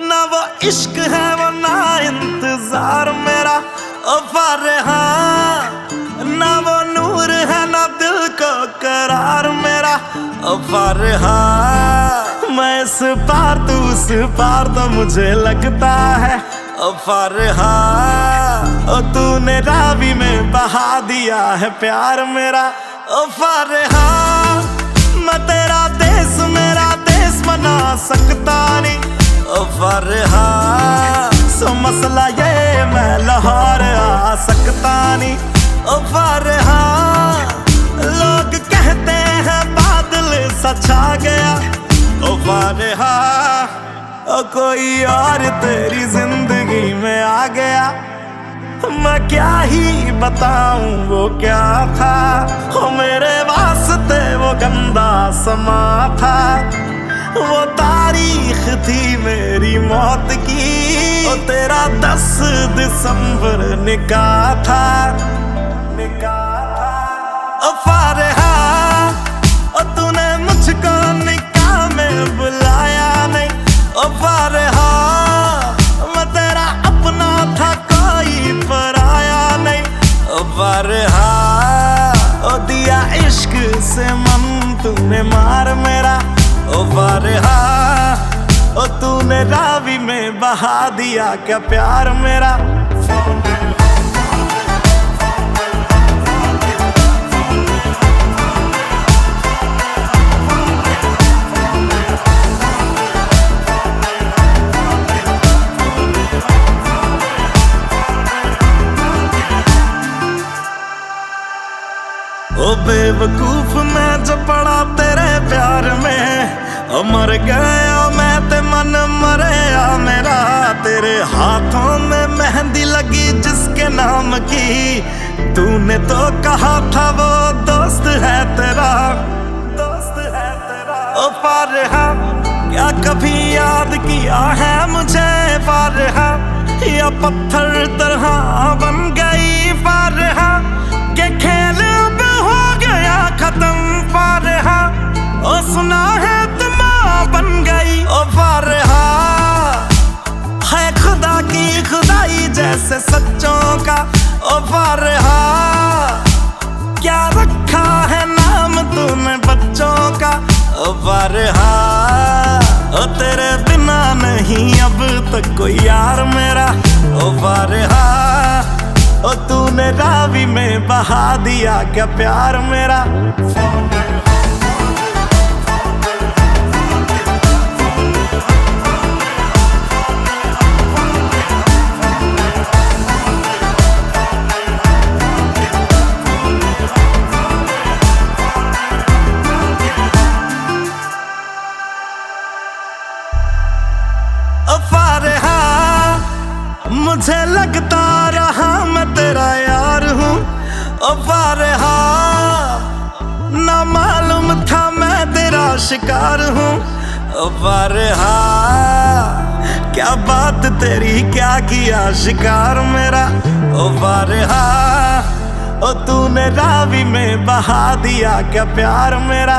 ना वो इश्क है, वो ना इंतज़ार मेरा। ओ फरहा ना वो नूर है, ना दिल को करार मेरा। ओ फरहा मैं इस पार, तू उस पार तो मुझे लगता है। ओ फरहा ओ तूने रावी में बहा दिया है प्यार मेरा। ओ फरहा ओ फरहा सो मसला ये मैं लाहौर आ सकता नहीं। ओ फरहा लोग कहते हैं बादल सचा गया। ओ फरहा ओ कोई और तेरी ज़िंदगी में आ गया। मैं क्या ही बताऊँ, वो क्या था? हो मेरे वास्ते वो गंदा समा था। वो तारीख थी मेरी मौत की। ओ तेरा दस दिसंबर निकाह था। निकाह था। फारहा, ओ तूने मुझको निकाह में बुलाया नहीं। ओ फारहा, मैं तेरा अपना था, कोई पराया नहीं। ओ फारहा, ओ दिया इश्क से मन तूने मार मेरा। ओ फारहा ओ तूने रावी में बहा दिया क्या प्यार मेरा? ओ बेवकूफ़ मैं जो पड़ा तेरे प्यार में मर गया मैं ते मन मरया मेरा तेरे हाथों में मेहंदी लगी जिसके नाम की। तूने तो कहा था वो दोस्त है तेरा, दोस्त है तेरा। ओ फारहा, क्या कभी याद किया है मुझे? फारहा, या पत्थर तरह बन गई की खुदाई जैसे सच्चों का ओ फारहा क्या रखा है नाम तूने बच्चों का ओ फारहा ओ, तेरे बिना नहीं अब तक कोई यार मेरा ओ फारहा ओ, तूने रावी में बहा दिया क्या प्यार मेरा? मुझे लगता रहा मैं तेरा यार हूँ। ओ फारहा ना मालूम था मैं तेरा शिकार हूँ। ओ फारहा क्या बात तेरी, क्या किया शिकार मेरा? ओ फारहा ओ तूने रावी में बहा दिया क्या प्यार मेरा?